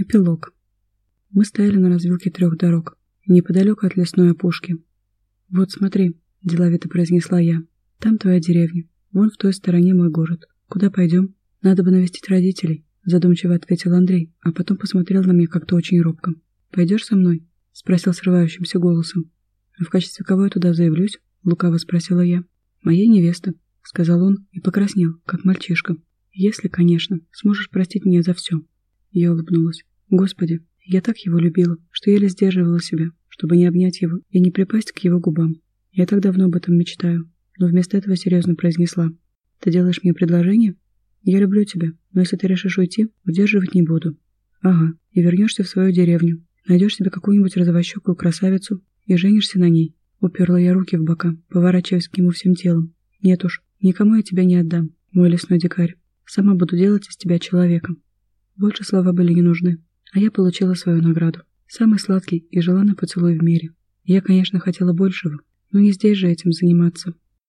Эпилог. Мы стояли на развилке трех дорог, неподалеку от лесной опушки. «Вот смотри», — деловито произнесла я, — «там твоя деревня, вон в той стороне мой город. Куда пойдем? Надо бы навестить родителей», — задумчиво ответил Андрей, а потом посмотрел на меня как-то очень робко. «Пойдешь со мной?» — спросил срывающимся голосом. «А в качестве кого я туда заявлюсь?» — лукаво спросила я. «Моей невесты», — сказал он и покраснел, как мальчишка. «Если, конечно, сможешь простить меня за все». Я улыбнулась. Господи, я так его любила, что еле сдерживала себя, чтобы не обнять его и не припасть к его губам. Я так давно об этом мечтаю, но вместо этого серьезно произнесла. Ты делаешь мне предложение? Я люблю тебя, но если ты решишь уйти, удерживать не буду. Ага, и вернешься в свою деревню, найдешь себе какую-нибудь розовощекую красавицу и женишься на ней. Уперла я руки в бока, поворачиваясь к нему всем телом. Нет уж, никому я тебя не отдам, мой лесной дикарь. Сама буду делать из тебя человека. Больше слова были не нужны, а я получила свою награду. Самый сладкий и желанный поцелуй в мире. Я, конечно, хотела большего, но не здесь же этим заниматься.